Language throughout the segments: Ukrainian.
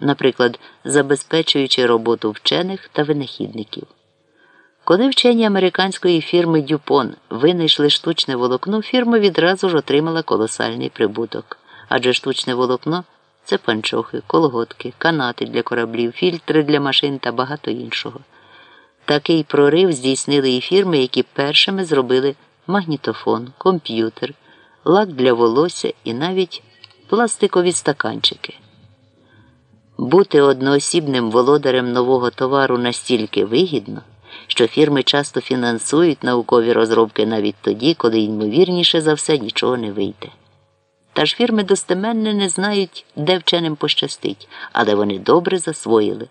наприклад, забезпечуючи роботу вчених та винахідників. Коли вчені американської фірми Дюпон винайшли штучне волокно, фірма відразу ж отримала колосальний прибуток, адже штучне волокно це панчохи, колготки, канати для кораблів, фільтри для машин та багато іншого. Такий прорив здійснили і фірми, які першими зробили магнітофон, комп'ютер, лак для волосся і навіть пластикові стаканчики. Бути одноосібним володарем нового товару настільки вигідно, що фірми часто фінансують наукові розробки навіть тоді, коли ймовірніше за все нічого не вийде. Та ж фірми достеменно не знають, де вченим пощастить, але вони добре засвоїли.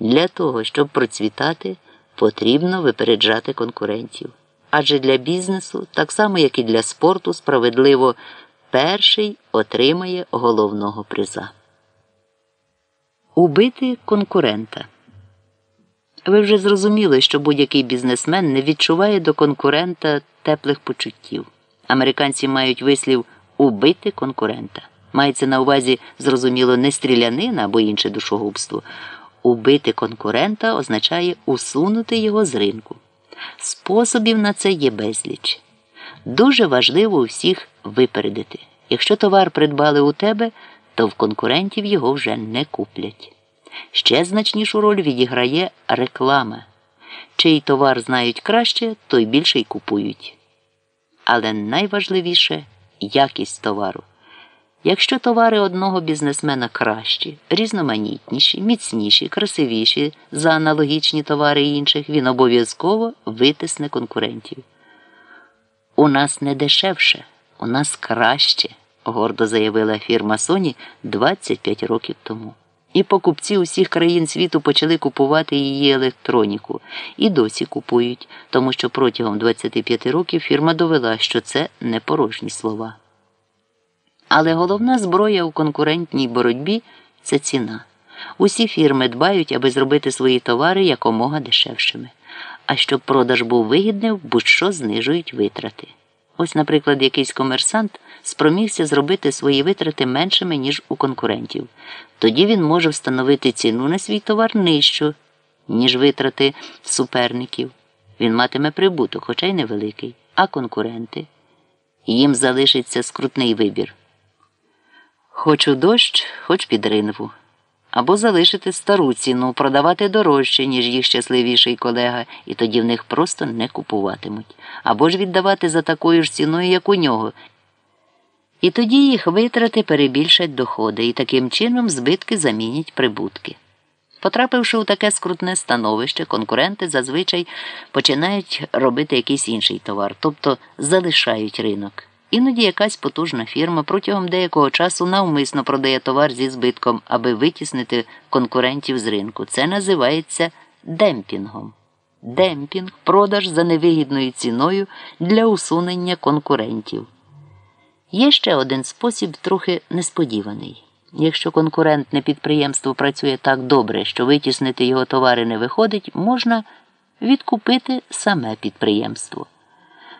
Для того, щоб процвітати, потрібно випереджати конкурентів. Адже для бізнесу, так само як і для спорту, справедливо перший отримає головного приза. Убити конкурента. Ви вже зрозуміли, що будь-який бізнесмен не відчуває до конкурента теплих почуттів. Американці мають вислів убити конкурента. Мається на увазі, зрозуміло, не стрілянина або інше душогубство. Убити конкурента означає усунути його з ринку. Способів на це є безліч. Дуже важливо у всіх випередити. Якщо товар придбали у тебе, то в конкурентів його вже не куплять. Ще значнішу роль відіграє реклама. Чий товар знають краще, той більше й купують. Але найважливіше якість товару. Якщо товари одного бізнесмена кращі, різноманітніші, міцніші, красивіші за аналогічні товари інших, він обов'язково витисне конкурентів. У нас не дешевше, у нас краще, гордо заявила фірма Sony 25 років тому. І покупці усіх країн світу почали купувати її електроніку і досі купують, тому що протягом 25 років фірма довела, що це не порожні слова. Але головна зброя у конкурентній боротьбі це ціна. Усі фірми дбають, аби зробити свої товари якомога дешевшими. А щоб продаж був вигідним, будь-що знижують витрати. Ось, наприклад, якийсь комерсант спромігся зробити свої витрати меншими, ніж у конкурентів. Тоді він може встановити ціну на свій товар нижчу, ніж витрати суперників. Він матиме прибуток, хоча й невеликий, а конкуренти. Їм залишиться скрутний вибір. Хоч у дощ, хоч під ринву. Або залишити стару ціну, продавати дорожче, ніж їх щасливіший колега, і тоді в них просто не купуватимуть, або ж віддавати за такою ж ціною, як у нього. І тоді їх витрати перебільшать доходи і таким чином збитки замінять прибутки. Потрапивши у таке скрутне становище, конкуренти зазвичай починають робити якийсь інший товар, тобто залишають ринок. Іноді якась потужна фірма протягом деякого часу навмисно продає товар зі збитком, аби витіснити конкурентів з ринку. Це називається демпінгом. Демпінг продаж за невигідною ціною для усунення конкурентів. Є ще один спосіб, трохи несподіваний. Якщо конкурентне підприємство працює так добре, що витіснити його товари не виходить, можна відкупити саме підприємство.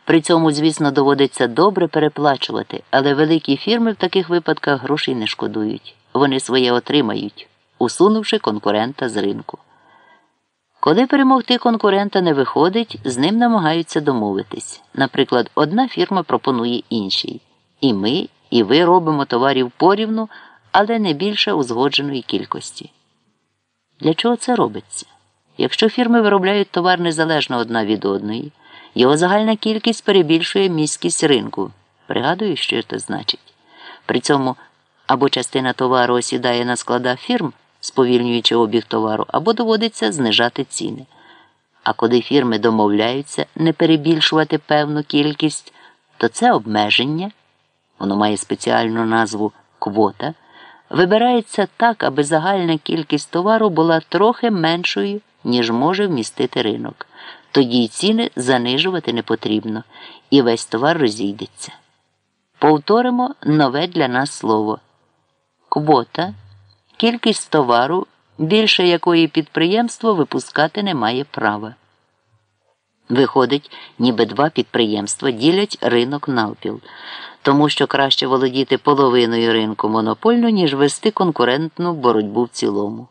При цьому, звісно, доводиться добре переплачувати, але великі фірми в таких випадках грошей не шкодують. Вони своє отримають, усунувши конкурента з ринку. Коли перемогти конкурента не виходить, з ним намагаються домовитись. Наприклад, одна фірма пропонує іншій. І ми, і ви робимо товарів порівну, але не більше узгодженої кількості. Для чого це робиться? Якщо фірми виробляють товар незалежно одна від одної, його загальна кількість перебільшує міськість ринку. Пригадую, що це значить. При цьому або частина товару осідає на складах фірм, сповільнюючи обіг товару, або доводиться знижати ціни. А коли фірми домовляються не перебільшувати певну кількість, то це обмеження, воно має спеціальну назву квота, вибирається так, аби загальна кількість товару була трохи меншою, ніж може вмістити ринок. Тоді й ціни занижувати не потрібно, і весь товар розійдеться. Повторимо нове для нас слово. Квота кількість товару, більше якої підприємство випускати не має права. Виходить, ніби два підприємства ділять ринок навпіл. тому що краще володіти половиною ринку монопольно, ніж вести конкурентну боротьбу в цілому.